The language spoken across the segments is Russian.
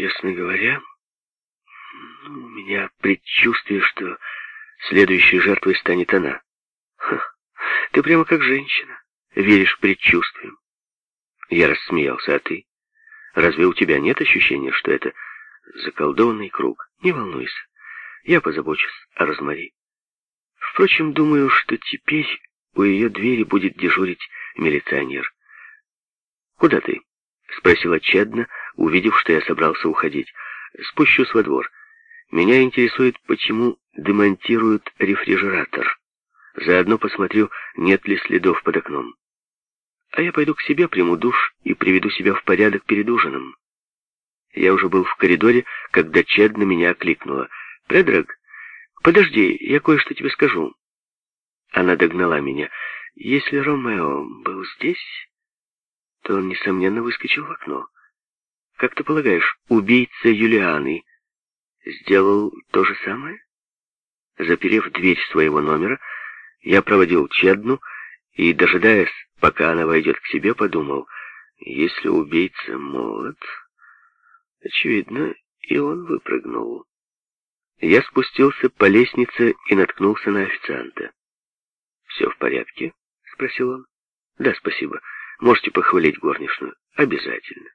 Честно говоря, ну, у меня предчувствие, что следующей жертвой станет она. Ха, ты прямо как женщина, веришь предчувствиям. Я рассмеялся, а ты? Разве у тебя нет ощущения, что это заколдованный круг? Не волнуйся, я позабочусь о Розмари. Впрочем, думаю, что теперь у ее двери будет дежурить милиционер. «Куда ты?» — спросила Чедна, увидев, что я собрался уходить. «Спущусь во двор. Меня интересует, почему демонтируют рефрижератор. Заодно посмотрю, нет ли следов под окном. А я пойду к себе, приму душ и приведу себя в порядок перед ужином». Я уже был в коридоре, когда Чедна меня окликнула. «Предраг, подожди, я кое-что тебе скажу». Она догнала меня. «Если Ромео был здесь...» то он, несомненно, выскочил в окно. Как ты полагаешь, убийца Юлианы сделал то же самое? Заперев дверь своего номера, я проводил Чедну и, дожидаясь, пока она войдет к себе, подумал, если убийца молод, очевидно, и он выпрыгнул. Я спустился по лестнице и наткнулся на официанта. «Все в порядке?» — спросил он. «Да, спасибо. Можете похвалить горничную. Обязательно.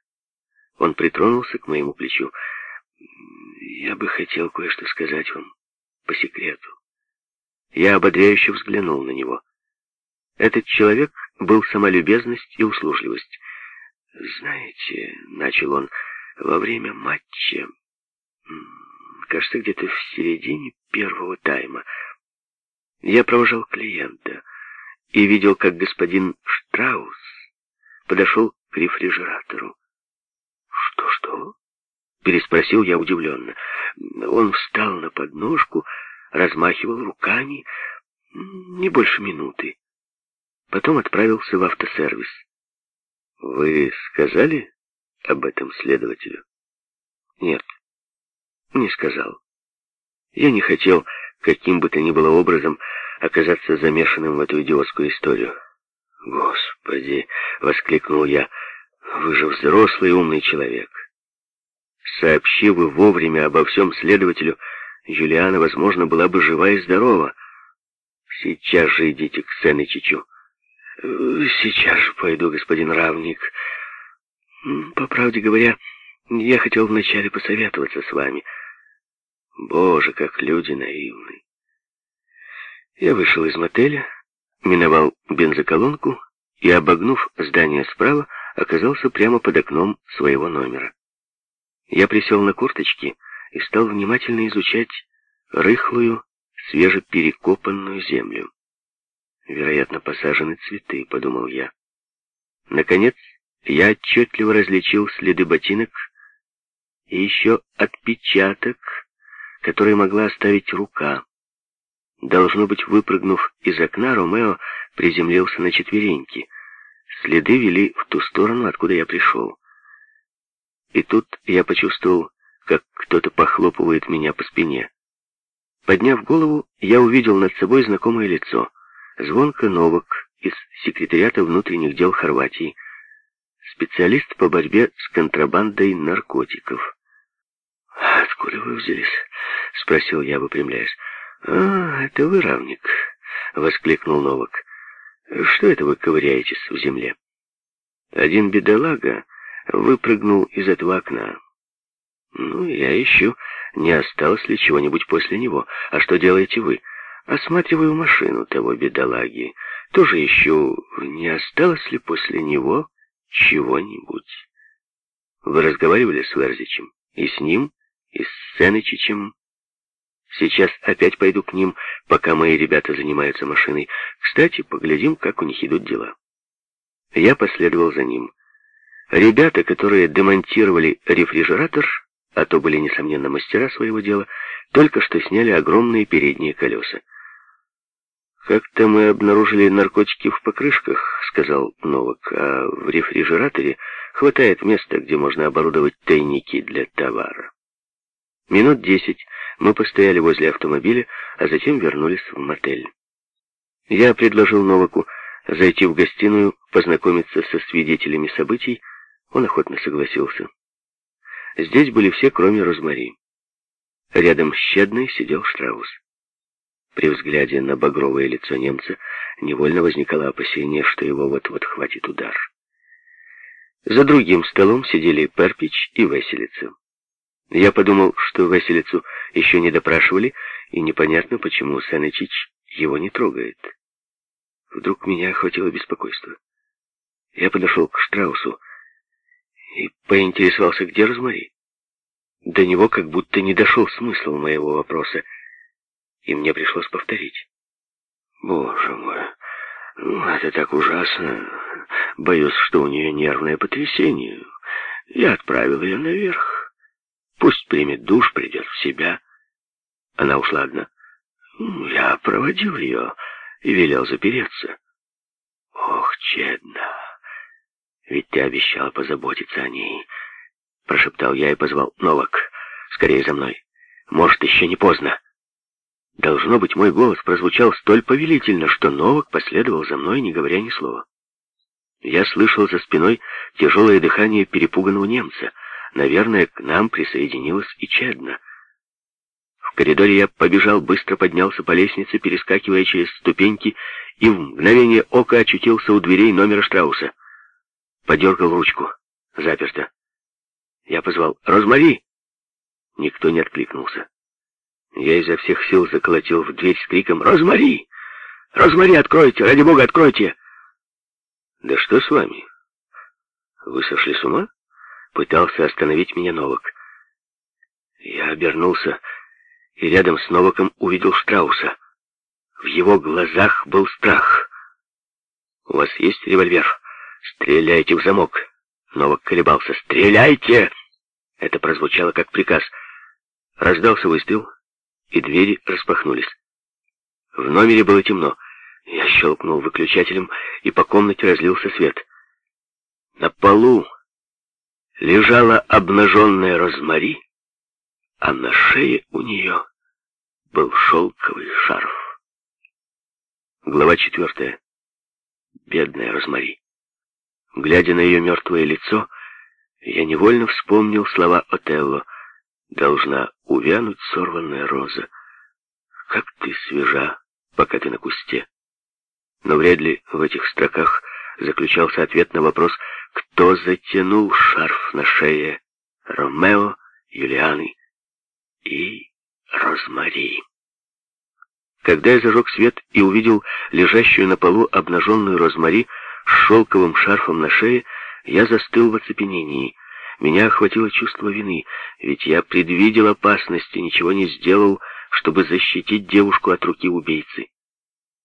Он притронулся к моему плечу. Я бы хотел кое-что сказать вам по секрету. Я ободряюще взглянул на него. Этот человек был самолюбезность и услужливость. «Знаете, — начал он, — во время матча, кажется, где-то в середине первого тайма, я провожал клиента и видел, как господин Штраус подошел к рефрижератору. «Что-что?» — переспросил я удивленно. Он встал на подножку, размахивал руками не больше минуты. Потом отправился в автосервис. «Вы сказали об этом следователю?» «Нет, не сказал. Я не хотел каким бы то ни было образом оказаться замешанным в эту идиотскую историю. «Господи!» — воскликнул я. «Вы же взрослый умный человек. Сообщи вы вовремя обо всем следователю, Юлиана, возможно, была бы жива и здорова. Сейчас же идите к Сенычичу». «Сейчас же пойду, господин Равник. По правде говоря, я хотел вначале посоветоваться с вами. Боже, как люди наивны!» Я вышел из мотеля, миновал бензоколонку и, обогнув здание справа, оказался прямо под окном своего номера. Я присел на курточки и стал внимательно изучать рыхлую, свежеперекопанную землю. Вероятно, посажены цветы, подумал я. Наконец, я отчетливо различил следы ботинок и еще отпечаток, который могла оставить рука. Должно быть, выпрыгнув из окна, Ромео приземлился на четвереньки. Следы вели в ту сторону, откуда я пришел. И тут я почувствовал, как кто-то похлопывает меня по спине. Подняв голову, я увидел над собой знакомое лицо. Звонко Новак из секретариата внутренних дел Хорватии. Специалист по борьбе с контрабандой наркотиков. «Откуда вы взялись?» — спросил я, выпрямляясь. «А, это вы, равник!» — воскликнул Новак. «Что это вы ковыряетесь в земле?» Один бедолага выпрыгнул из этого окна. «Ну, я ищу, не осталось ли чего-нибудь после него. А что делаете вы?» «Осматриваю машину того бедолаги. Тоже ищу, не осталось ли после него чего-нибудь». «Вы разговаривали с Верзичем? И с ним, и с Сенычичем?» Сейчас опять пойду к ним, пока мои ребята занимаются машиной. Кстати, поглядим, как у них идут дела. Я последовал за ним. Ребята, которые демонтировали рефрижератор, а то были, несомненно, мастера своего дела, только что сняли огромные передние колеса. «Как-то мы обнаружили наркотики в покрышках», — сказал Новак, «а в рефрижераторе хватает места, где можно оборудовать тайники для товара». Минут десять мы постояли возле автомобиля, а затем вернулись в мотель. Я предложил Новаку зайти в гостиную, познакомиться со свидетелями событий. Он охотно согласился. Здесь были все, кроме Розмари. Рядом с Щедной сидел Штраус. При взгляде на багровое лицо немца невольно возникало опасение, что его вот-вот хватит удар. За другим столом сидели Перпич и Веселица. Я подумал, что Веселицу еще не допрашивали, и непонятно, почему Санычич его не трогает. Вдруг меня охватило беспокойство. Я подошел к Штраусу и поинтересовался, где Розмари. До него как будто не дошел смысл моего вопроса, и мне пришлось повторить. Боже мой, ну, это так ужасно. Боюсь, что у нее нервное потрясение. Я отправил ее наверх. Пусть примет душ, придет в себя. Она ушла одна. Я проводил ее и велел запереться. Ох, Чедна, ведь ты обещал позаботиться о ней. Прошептал я и позвал Новак. Скорее за мной. Может, еще не поздно. Должно быть, мой голос прозвучал столь повелительно, что Новак последовал за мной, не говоря ни слова. Я слышал за спиной тяжелое дыхание перепуганного немца. Наверное, к нам присоединилась и Чедна. В коридоре я побежал, быстро поднялся по лестнице, перескакивая через ступеньки, и в мгновение ока очутился у дверей номера Штрауса. Подергал ручку. Заперто. Я позвал «Розмари!» Никто не откликнулся. Я изо всех сил заколотил в дверь с криком «Розмари! Розмари, откройте! Ради бога, откройте!» «Да что с вами? Вы сошли с ума?» Пытался остановить меня Новак. Я обернулся и рядом с Новаком увидел Штрауса. В его глазах был страх. «У вас есть револьвер? Стреляйте в замок!» Новак колебался. «Стреляйте!» Это прозвучало как приказ. Раздался выстрел, и двери распахнулись. В номере было темно. Я щелкнул выключателем, и по комнате разлился свет. На полу лежала обнаженная Розмари, а на шее у нее был шелковый шарф. Глава четвертая. Бедная Розмари. Глядя на ее мертвое лицо, я невольно вспомнил слова Отелло. «Должна увянуть сорванная роза. Как ты свежа, пока ты на кусте». Но вряд ли в этих строках заключался ответ на вопрос, кто затянул шарф на шее Ромео, Юлианы и Розмари. Когда я зажег свет и увидел лежащую на полу обнаженную Розмари с шелковым шарфом на шее, я застыл в оцепенении. Меня охватило чувство вины, ведь я предвидел опасность и ничего не сделал, чтобы защитить девушку от руки убийцы.